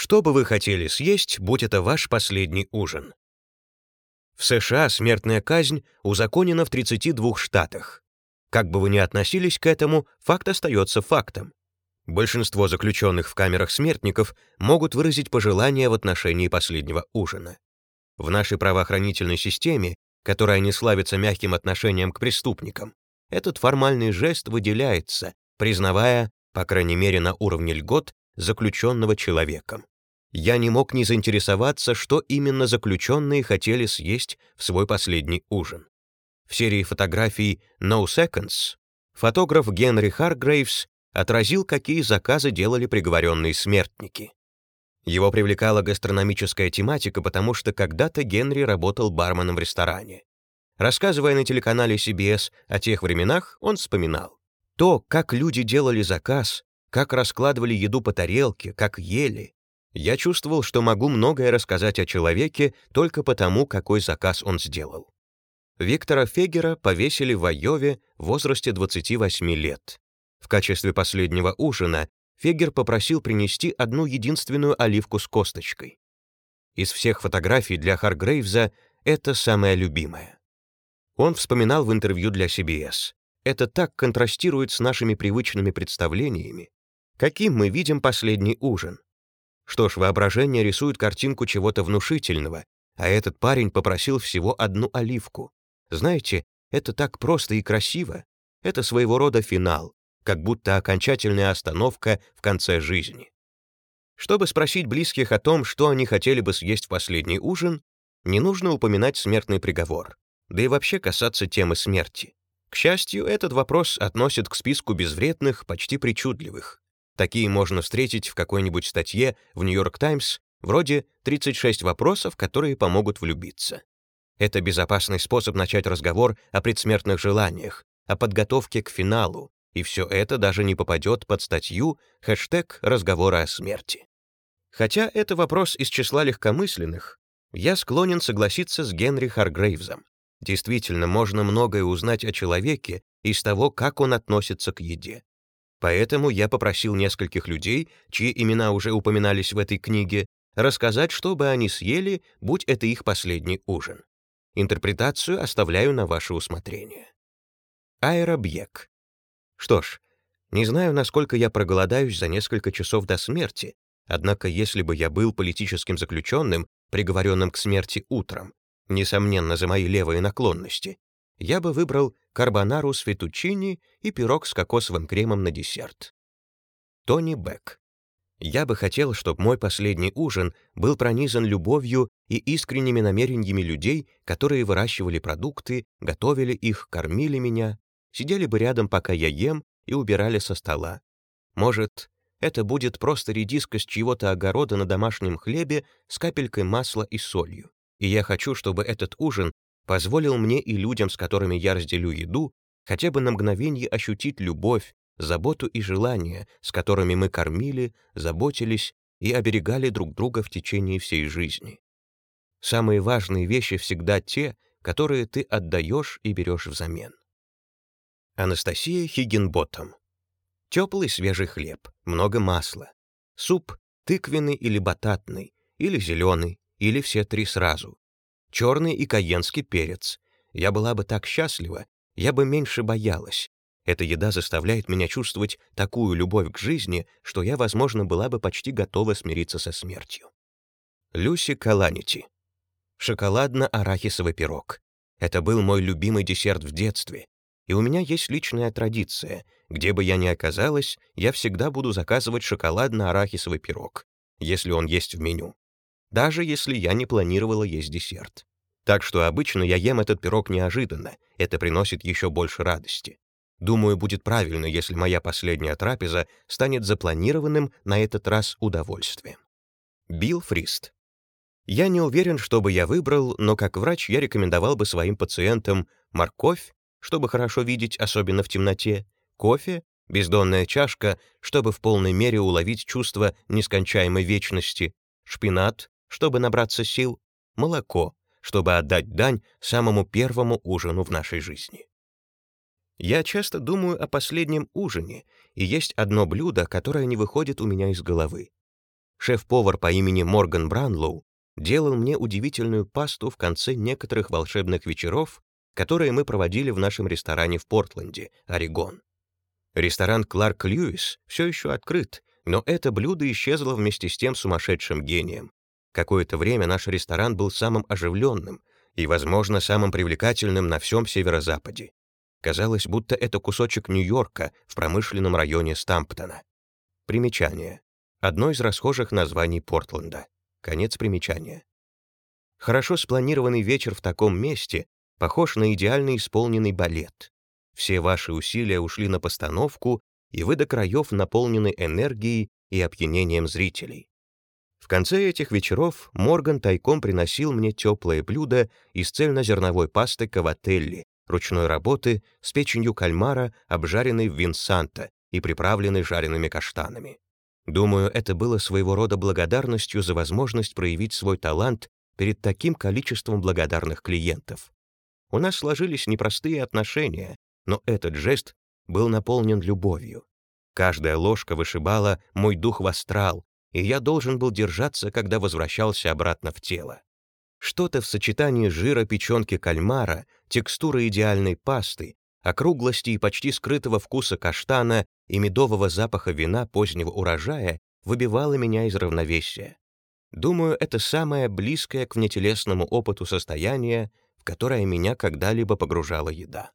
Что бы вы хотели съесть, будь это ваш последний ужин? В США смертная казнь узаконена в 32 штатах. Как бы вы ни относились к этому, факт остается фактом. Большинство заключенных в камерах смертников могут выразить пожелания в отношении последнего ужина. В нашей правоохранительной системе, которая не славится мягким отношением к преступникам, этот формальный жест выделяется, признавая, по крайней мере на уровне льгот, заключенного человеком. Я не мог не заинтересоваться, что именно заключенные хотели съесть в свой последний ужин. В серии фотографий «No Seconds» фотограф Генри Харгрейвс отразил, какие заказы делали приговоренные смертники. Его привлекала гастрономическая тематика, потому что когда-то Генри работал барменом в ресторане. Рассказывая на телеканале CBS о тех временах, он вспоминал. То, как люди делали заказ, как раскладывали еду по тарелке, как ели. Я чувствовал, что могу многое рассказать о человеке только потому, какой заказ он сделал. Виктора Фегера повесили в Айове в возрасте 28 лет. В качестве последнего ужина Фегер попросил принести одну единственную оливку с косточкой. Из всех фотографий для Харгрейвза это самая любимая. Он вспоминал в интервью для CBS. Это так контрастирует с нашими привычными представлениями, каким мы видим последний ужин. Что ж, воображение рисует картинку чего-то внушительного, а этот парень попросил всего одну оливку. Знаете, это так просто и красиво. Это своего рода финал, как будто окончательная остановка в конце жизни. Чтобы спросить близких о том, что они хотели бы съесть в последний ужин, не нужно упоминать смертный приговор, да и вообще касаться темы смерти. К счастью, этот вопрос относят к списку безвредных, почти причудливых. Такие можно встретить в какой-нибудь статье в Нью-Йорк Таймс, вроде «36 вопросов, которые помогут влюбиться». Это безопасный способ начать разговор о предсмертных желаниях, о подготовке к финалу, и все это даже не попадет под статью хэштег «разговоры о смерти». Хотя это вопрос из числа легкомысленных, я склонен согласиться с Генри Харгрейвзом. Действительно, можно многое узнать о человеке из того, как он относится к еде. Поэтому я попросил нескольких людей, чьи имена уже упоминались в этой книге, рассказать, что бы они съели, будь это их последний ужин. Интерпретацию оставляю на ваше усмотрение. Аэробьек. Что ж, не знаю, насколько я проголодаюсь за несколько часов до смерти, однако если бы я был политическим заключенным, приговоренным к смерти утром, несомненно, за мои левые наклонности, я бы выбрал карбонару с фетучини и пирог с кокосовым кремом на десерт. Тони Бек. Я бы хотел, чтобы мой последний ужин был пронизан любовью и искренними намерениями людей, которые выращивали продукты, готовили их, кормили меня, сидели бы рядом, пока я ем, и убирали со стола. Может, это будет просто редиска с чьего-то огорода на домашнем хлебе с капелькой масла и солью. И я хочу, чтобы этот ужин позволил мне и людям, с которыми я разделю еду, хотя бы на мгновение ощутить любовь, заботу и желание, с которыми мы кормили, заботились и оберегали друг друга в течение всей жизни. Самые важные вещи всегда те, которые ты отдаешь и берешь взамен. Анастасия Хиггинботтом. Теплый свежий хлеб, много масла. Суп тыквенный или бататный, или зеленый, или все три сразу черный и каенский перец. Я была бы так счастлива, я бы меньше боялась. Эта еда заставляет меня чувствовать такую любовь к жизни, что я, возможно, была бы почти готова смириться со смертью. Люси Каланити. Шоколадно-арахисовый пирог. Это был мой любимый десерт в детстве, и у меня есть личная традиция. Где бы я ни оказалась, я всегда буду заказывать шоколадно-арахисовый пирог, если он есть в меню даже если я не планировала есть десерт. Так что обычно я ем этот пирог неожиданно, это приносит еще больше радости. Думаю, будет правильно, если моя последняя трапеза станет запланированным на этот раз удовольствием. Билл Фрист. Я не уверен, что бы я выбрал, но как врач я рекомендовал бы своим пациентам морковь, чтобы хорошо видеть, особенно в темноте, кофе, бездонная чашка, чтобы в полной мере уловить чувство нескончаемой вечности, шпинат, чтобы набраться сил, молоко, чтобы отдать дань самому первому ужину в нашей жизни. Я часто думаю о последнем ужине, и есть одно блюдо, которое не выходит у меня из головы. шеф-повар по имени Морган Бранлоу делал мне удивительную пасту в конце некоторых волшебных вечеров, которые мы проводили в нашем ресторане в Портленде, Орегон. Ресторан Кларк Льюис все еще открыт, но это блюдо исчезло вместе с тем сумасшедшим гением. Какое-то время наш ресторан был самым оживленным и, возможно, самым привлекательным на всем северо-западе. Казалось, будто это кусочек Нью-Йорка в промышленном районе Стамптона. Примечание. Одно из расхожих названий Портленда. Конец примечания. Хорошо спланированный вечер в таком месте похож на идеально исполненный балет. Все ваши усилия ушли на постановку, и вы до краев наполнены энергией и опьянением зрителей. Конце этих вечеров Морган тайком приносил мне теплое блюдо из цельнозерновой пасты кавателли, ручной работы с печенью кальмара, обжаренной в винсанта и приправленной жареными каштанами. Думаю, это было своего рода благодарностью за возможность проявить свой талант перед таким количеством благодарных клиентов. У нас сложились непростые отношения, но этот жест был наполнен любовью. Каждая ложка вышибала мой дух в астрал, и я должен был держаться, когда возвращался обратно в тело. Что-то в сочетании жира печенки кальмара, текстуры идеальной пасты, округлости и почти скрытого вкуса каштана и медового запаха вина позднего урожая выбивало меня из равновесия. Думаю, это самое близкое к внетелесному опыту состояние, в которое меня когда-либо погружала еда.